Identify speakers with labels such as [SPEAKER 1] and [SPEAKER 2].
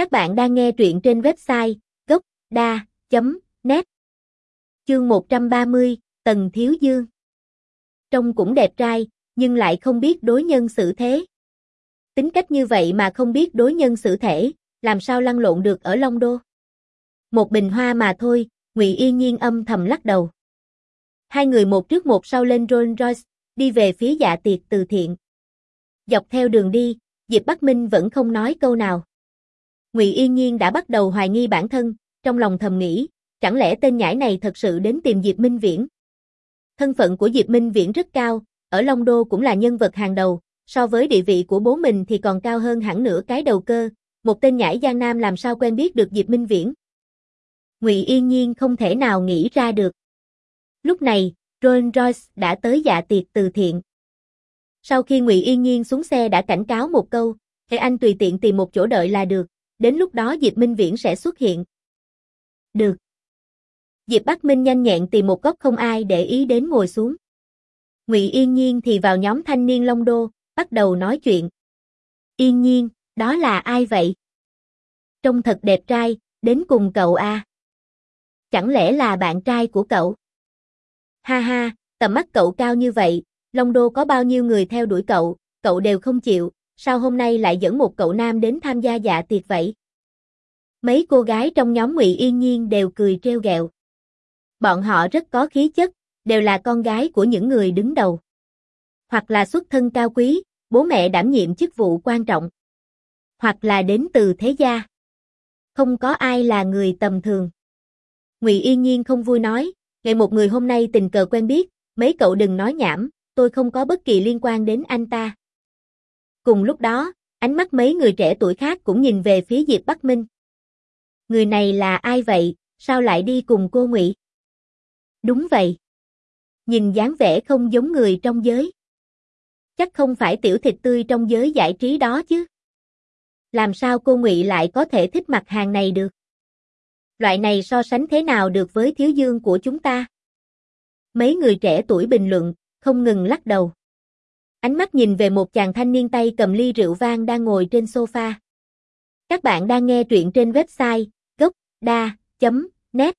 [SPEAKER 1] Các bạn đang nghe truyện trên website gốc.da.net Chương 130, Tần Thiếu Dương Trông cũng đẹp trai, nhưng lại không biết đối nhân xử thế. Tính cách như vậy mà không biết đối nhân xử thể, làm sao lăn lộn được ở Long Đô. Một bình hoa mà thôi, Ngụy Yên Nhiên âm thầm lắc đầu. Hai người một trước một sau lên Rolls Royce, đi về phía dạ tiệc từ thiện. Dọc theo đường đi, Diệp Bắc Minh vẫn không nói câu nào. Ngụy Yên Nhiên đã bắt đầu hoài nghi bản thân, trong lòng thầm nghĩ, chẳng lẽ tên nhãi này thật sự đến tìm Diệp Minh Viễn? Thân phận của Diệp Minh Viễn rất cao, ở Long Đô cũng là nhân vật hàng đầu, so với địa vị của bố mình thì còn cao hơn hẳn nửa cái đầu cơ, một tên nhãi Giang Nam làm sao quen biết được Diệp Minh Viễn? Ngụy Yên Nhiên không thể nào nghĩ ra được. Lúc này, Rolls Royce đã tới dạ tiệc từ thiện. Sau khi Ngụy Yên Nhiên xuống xe đã cảnh cáo một câu, "Hãy anh tùy tiện tìm một chỗ đợi là được, đến lúc đó Diệp Minh Viễn sẽ xuất hiện." Được. Diệp Bắc Minh nhanh nhẹn tìm một góc không ai để ý đến ngồi xuống. Ngụy Yên Nhiên thì vào nhóm thanh niên Long Đô, bắt đầu nói chuyện. Yên Nhiên, đó là ai vậy? Trông thật đẹp trai, đến cùng cậu a. Chẳng lẽ là bạn trai của cậu? Ha ha, tầm mắt cậu cao như vậy, Long Đô có bao nhiêu người theo đuổi cậu, cậu đều không chịu, sao hôm nay lại dẫn một cậu nam đến tham gia dạ tiệc vậy? Mấy cô gái trong nhóm Ngụy Yên Nhiên đều cười trêu ghẹo. Bọn họ rất có khí chất, đều là con gái của những người đứng đầu. Hoặc là xuất thân cao quý, bố mẹ đảm nhiệm chức vụ quan trọng. Hoặc là đến từ thế gia. Không có ai là người tầm thường. Ngụy Yên Nhiên không vui nói, ngày một người hôm nay tình cờ quen biết, mấy cậu đừng nói nhảm, tôi không có bất kỳ liên quan đến anh ta. Cùng lúc đó, ánh mắt mấy người trẻ tuổi khác cũng nhìn về phía Diệp Bắc Minh. Người này là ai vậy, sao lại đi cùng cô Ngụy? Đúng vậy. Nhìn dáng vẻ không giống người trong giới. Chắc không phải tiểu thịt tươi trong giới giải trí đó chứ. Làm sao cô Ngụy lại có thể thích mặt hàng này được? Loại này so sánh thế nào được với thiếu dương của chúng ta? Mấy người trẻ tuổi bình luận, không ngừng lắc đầu. Ánh mắt nhìn về một chàng thanh niên tay cầm ly rượu vang đang ngồi trên sofa. Các bạn đang nghe truyện trên website gocda.net